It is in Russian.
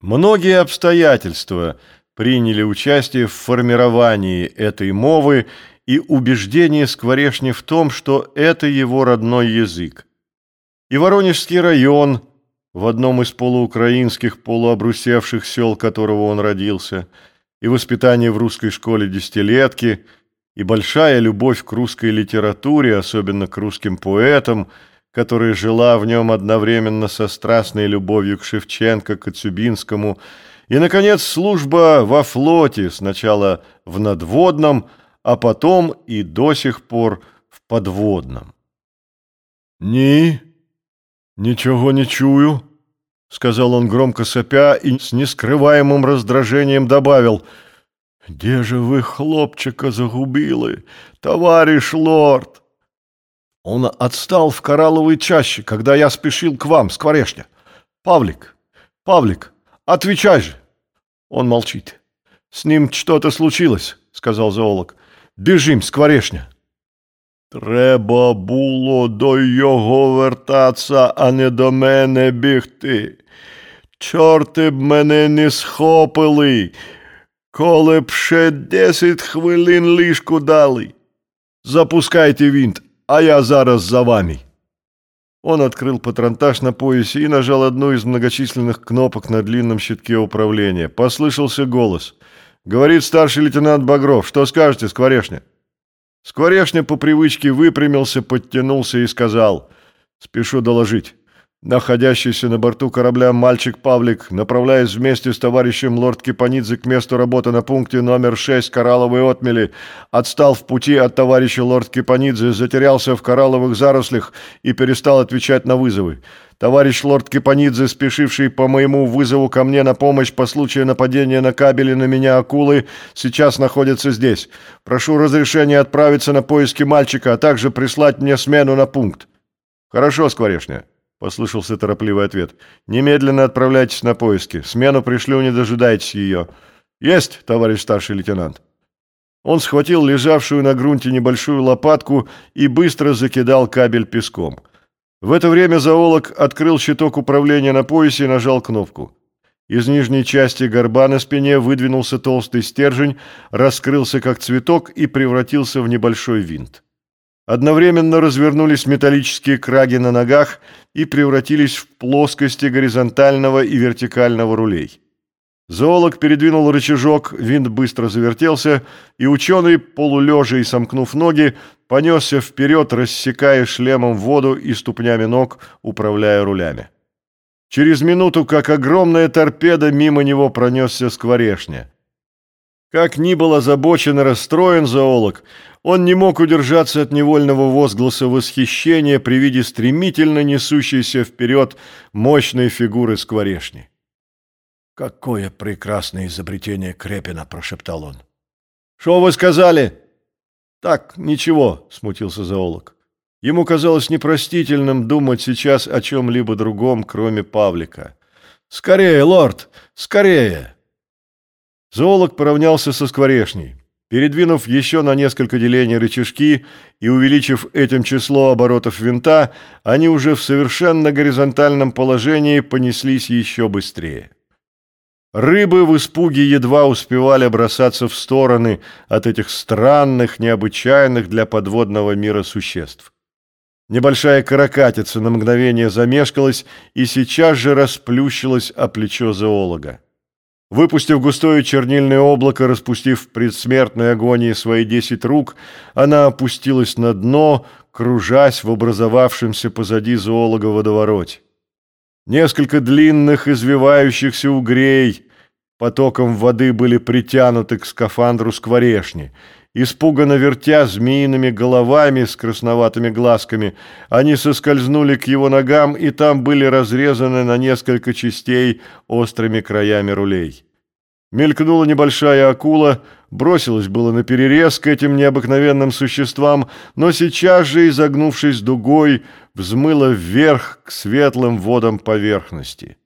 Многие обстоятельства приняли участие в формировании этой мовы и убеждение Скворешни в том, что это его родной язык. И Воронежский район, в одном из полуукраинских, полуобрусевших сел которого он родился, и воспитание в русской школе десятилетки, и большая любовь к русской литературе, особенно к русским поэтам – которая жила в нем одновременно со страстной любовью к Шевченко, к Коцюбинскому, и, наконец, служба во флоте, сначала в надводном, а потом и до сих пор в подводном. «Ні, ничего не чую», — сказал он громко сопя и с нескрываемым раздражением добавил, «Где же вы хлопчика загубили, товарищ лорд?» Он отстал в коралловой чаще, когда я спешил к вам, скворешня. Павлик, Павлик, отвечай же. Он молчит. С ним что-то случилось, сказал зоолог. Бежим, скворешня. Треба було до його вертатися, а не до мене бігти. Чорти б мене не схопили, коли б ще десять хвилин ліжку дали. Запускайте винт, а я зараз за вами». Он открыл патронтаж на поясе и нажал одну из многочисленных кнопок на длинном щитке управления. Послышался голос. «Говорит старший лейтенант Багров. Что скажете, Скворешня?» Скворешня по привычке выпрямился, подтянулся и сказал. «Спешу доложить. Находящийся на борту корабля мальчик Павлик, направляясь вместе с товарищем лорд Кипанидзе к месту работы на пункте номер 6 Коралловой отмели, отстал в пути от товарища лорд Кипанидзе, затерялся в коралловых зарослях и перестал отвечать на вызовы. Товарищ лорд Кипанидзе, спешивший по моему вызову ко мне на помощь по случаю нападения на кабели на меня акулы, сейчас находится здесь. Прошу разрешения отправиться на поиски мальчика, а также прислать мне смену на пункт. Хорошо, Скворешня. — послышался торопливый ответ. «Немедленно отправляйтесь на поиски. Смену пришлю, не дожидайтесь ее». «Есть, товарищ старший лейтенант». Он схватил лежавшую на грунте небольшую лопатку и быстро закидал кабель песком. В это время зоолог открыл щиток управления на поясе и нажал кнопку. Из нижней части горба на спине выдвинулся толстый стержень, раскрылся как цветок и превратился в небольшой винт. Одновременно развернулись металлические краги на ногах и превратились в плоскости горизонтального и вертикального рулей. Зоолог передвинул рычажок, винт быстро завертелся, и ученый, полулежа и сомкнув ноги, понесся вперед, рассекая шлемом воду и ступнями ног, управляя рулями. Через минуту, как огромная торпеда, мимо него пронесся скворешня. Как ни был озабочен и расстроен зоолог, он не мог удержаться от невольного возгласа восхищения при виде стремительно несущейся вперед мощной фигуры скворешни. «Какое прекрасное изобретение Крепина!» – прошептал он. «Что вы сказали?» «Так, ничего», – смутился зоолог. Ему казалось непростительным думать сейчас о чем-либо другом, кроме Павлика. «Скорее, лорд, скорее!» Зоолог поравнялся со скворешней. Передвинув еще на несколько делений рычажки и увеличив этим число оборотов винта, они уже в совершенно горизонтальном положении понеслись еще быстрее. Рыбы в испуге едва успевали бросаться в стороны от этих странных, необычайных для подводного мира существ. Небольшая каракатица на мгновение замешкалась и сейчас же расплющилась о плечо зоолога. Выпустив густое чернильное облако, распустив в предсмертной агонии свои десять рук, она опустилась на дно, кружась в образовавшемся позади зоолога водовороте. Несколько длинных извивающихся угрей потоком воды были притянуты к скафандру скворешни — Испуганно вертя змеиными головами с красноватыми глазками, они соскользнули к его ногам и там были разрезаны на несколько частей острыми краями рулей. Мелькнула небольшая акула, бросилась было на перерез к этим необыкновенным существам, но сейчас же, изогнувшись дугой, взмыла вверх к светлым водам поверхности.